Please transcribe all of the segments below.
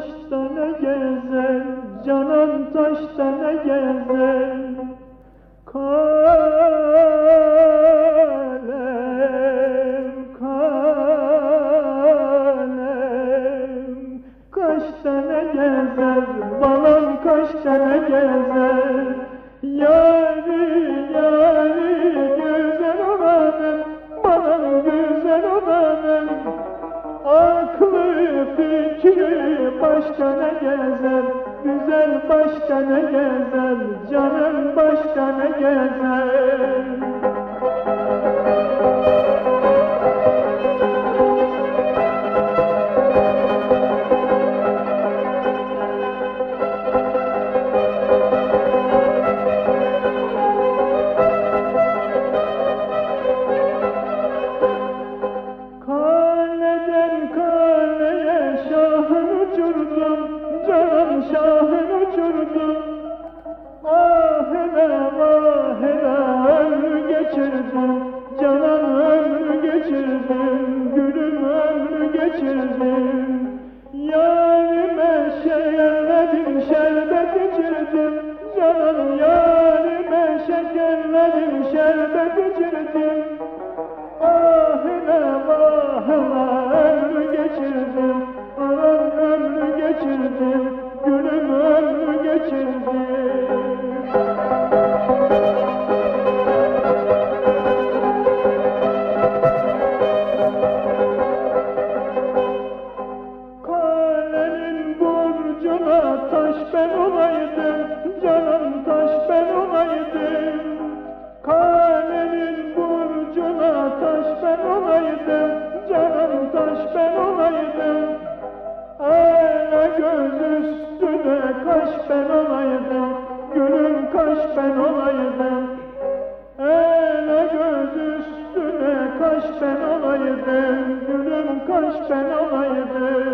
taşta ne gezer, canan taşta ne gezer. Kalem, kalem, kaç tane gezer, balan kaç tane gezer. Yar Başta ne gezer? Güzel başta ne gezer? Canım başta ne gezer Ah vah hele ömrü geçirdim. Canan ömrü geçirdim. Gülüm geçirdim. Yarime şekerledim şerbet içirdim. Canan yarime şekerledim şerbet içirdim. Ahine vahına ömrü ben olaydım Canım taş ben olaydım. Kalenin burcuna taş ben olaydım Canım taş ben olaydım. Ele göz üstüne kaş ben olaydım Gülüm kaş ben olaydım. Ele göz üstüne kaş ben olaydım Gülüm kaş ben olaydım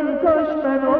ölüm köşmen o